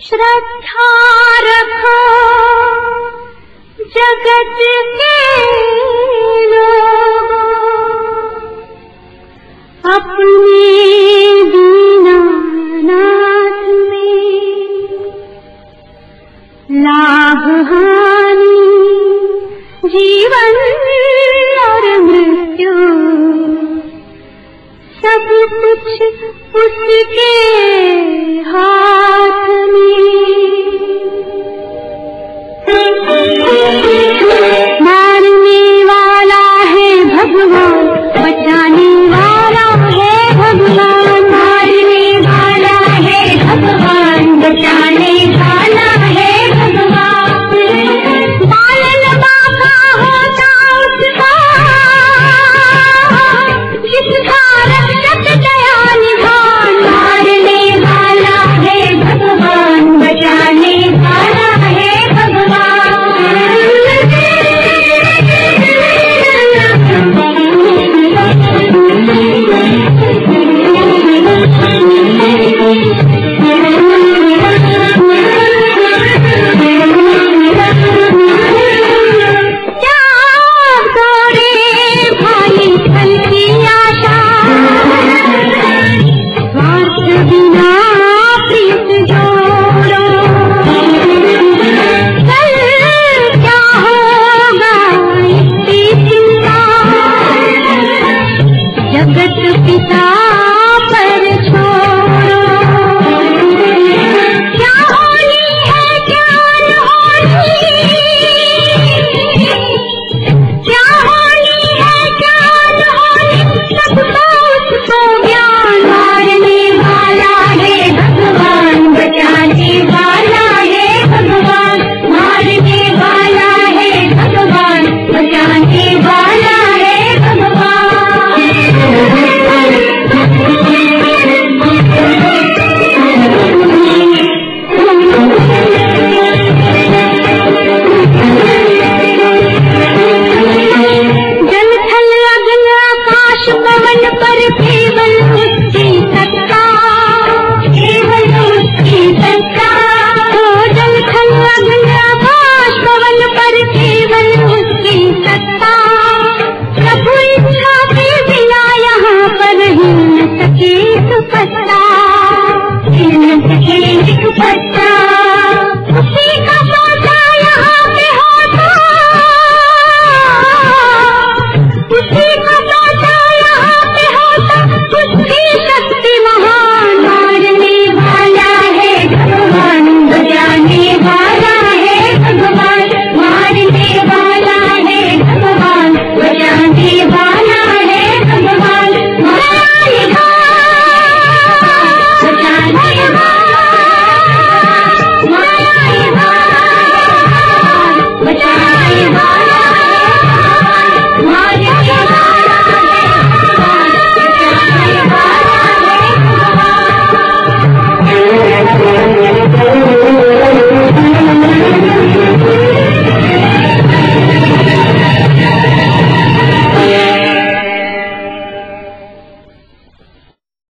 श्रद्धा र कुछ उसके हाथ में। केवल उसकी